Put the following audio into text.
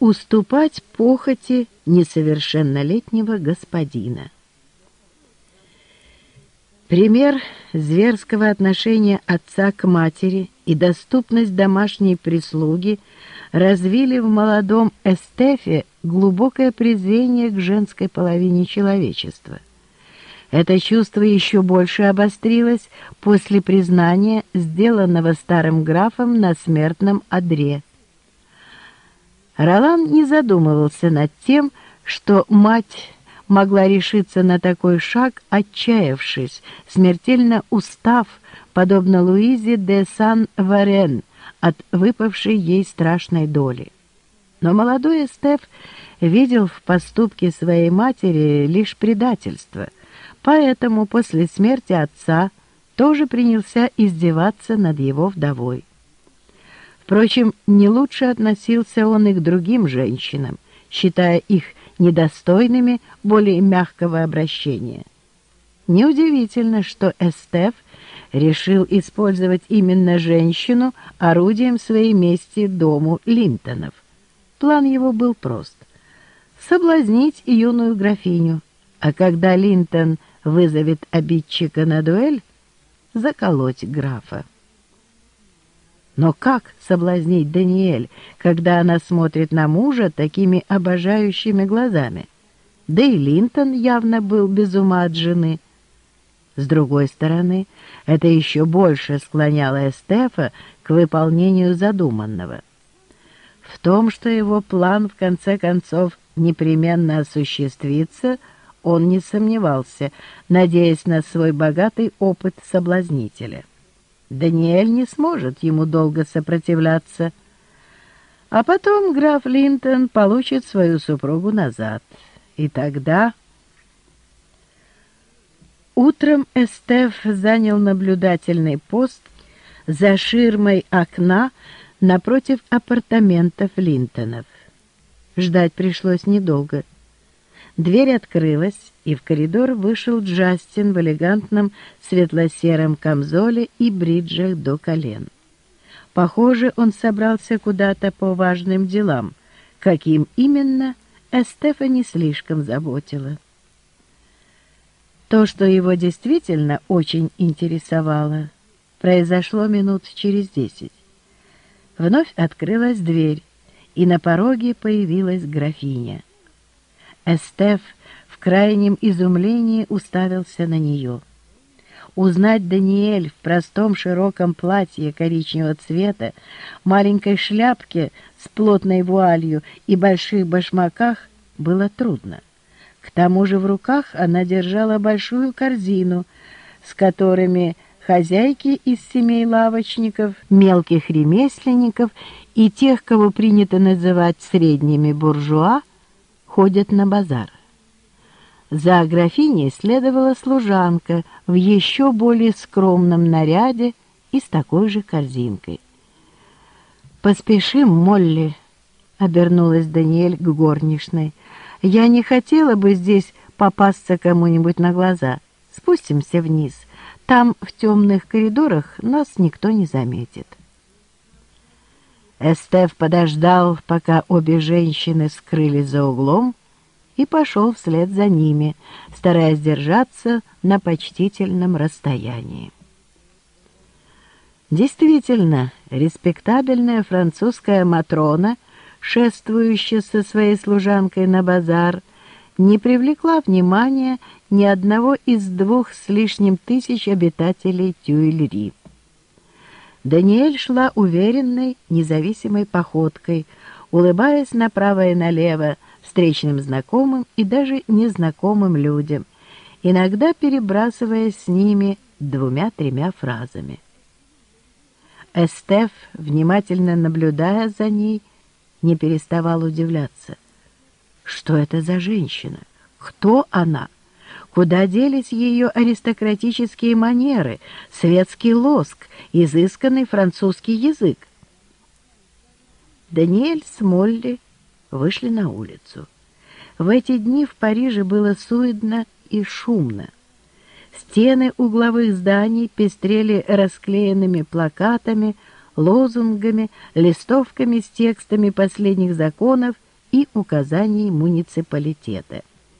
уступать похоти несовершеннолетнего господина. Пример зверского отношения отца к матери и доступность домашней прислуги развили в молодом Эстефе глубокое презрение к женской половине человечества. Это чувство еще больше обострилось после признания, сделанного старым графом на смертном одре. Ролан не задумывался над тем, что мать могла решиться на такой шаг, отчаявшись, смертельно устав, подобно Луизе де Сан-Варен, от выпавшей ей страшной доли. Но молодой Эстеф видел в поступке своей матери лишь предательство, поэтому после смерти отца тоже принялся издеваться над его вдовой. Впрочем, не лучше относился он и к другим женщинам, считая их недостойными более мягкого обращения. Неудивительно, что Эстеф решил использовать именно женщину орудием своей мести дому Линтонов. План его был прост — соблазнить юную графиню, а когда Линтон вызовет обидчика на дуэль, заколоть графа. Но как соблазнить Даниэль, когда она смотрит на мужа такими обожающими глазами? Да и Линтон явно был без ума от жены. С другой стороны, это еще больше склоняло Эстефа к выполнению задуманного. В том, что его план в конце концов непременно осуществится, он не сомневался, надеясь на свой богатый опыт соблазнителя. Даниэль не сможет ему долго сопротивляться. А потом граф Линтон получит свою супругу назад. И тогда... Утром Эстеф занял наблюдательный пост за ширмой окна напротив апартаментов Линтонов. Ждать пришлось недолго. Дверь открылась, и в коридор вышел Джастин в элегантном светло-сером камзоле и бриджах до колен. Похоже, он собрался куда-то по важным делам. Каким именно, Эстефа не слишком заботила. То, что его действительно очень интересовало, произошло минут через десять. Вновь открылась дверь, и на пороге появилась графиня. Эстеф в крайнем изумлении уставился на нее. Узнать Даниэль в простом широком платье коричневого цвета, маленькой шляпке с плотной вуалью и больших башмаках было трудно. К тому же в руках она держала большую корзину, с которыми хозяйки из семей лавочников, мелких ремесленников и тех, кого принято называть средними буржуа, ходят на базар. За графиней следовала служанка в еще более скромном наряде и с такой же корзинкой. «Поспешим, Молли», — обернулась Даниэль к горничной. «Я не хотела бы здесь попасться кому-нибудь на глаза. Спустимся вниз. Там, в темных коридорах, нас никто не заметит». Эстеф подождал, пока обе женщины скрылись за углом, и пошел вслед за ними, стараясь держаться на почтительном расстоянии. Действительно, респектабельная французская Матрона, шествующая со своей служанкой на базар, не привлекла внимания ни одного из двух с лишним тысяч обитателей Тюильри. Даниэль шла уверенной, независимой походкой, улыбаясь направо и налево встречным знакомым и даже незнакомым людям, иногда перебрасываясь с ними двумя-тремя фразами. Эстеф, внимательно наблюдая за ней, не переставал удивляться. Что это за женщина? Кто она? — Куда делись ее аристократические манеры, светский лоск, изысканный французский язык? Даниэль с Молли вышли на улицу. В эти дни в Париже было суетно и шумно. Стены угловых зданий пестрели расклеенными плакатами, лозунгами, листовками с текстами последних законов и указаний муниципалитета.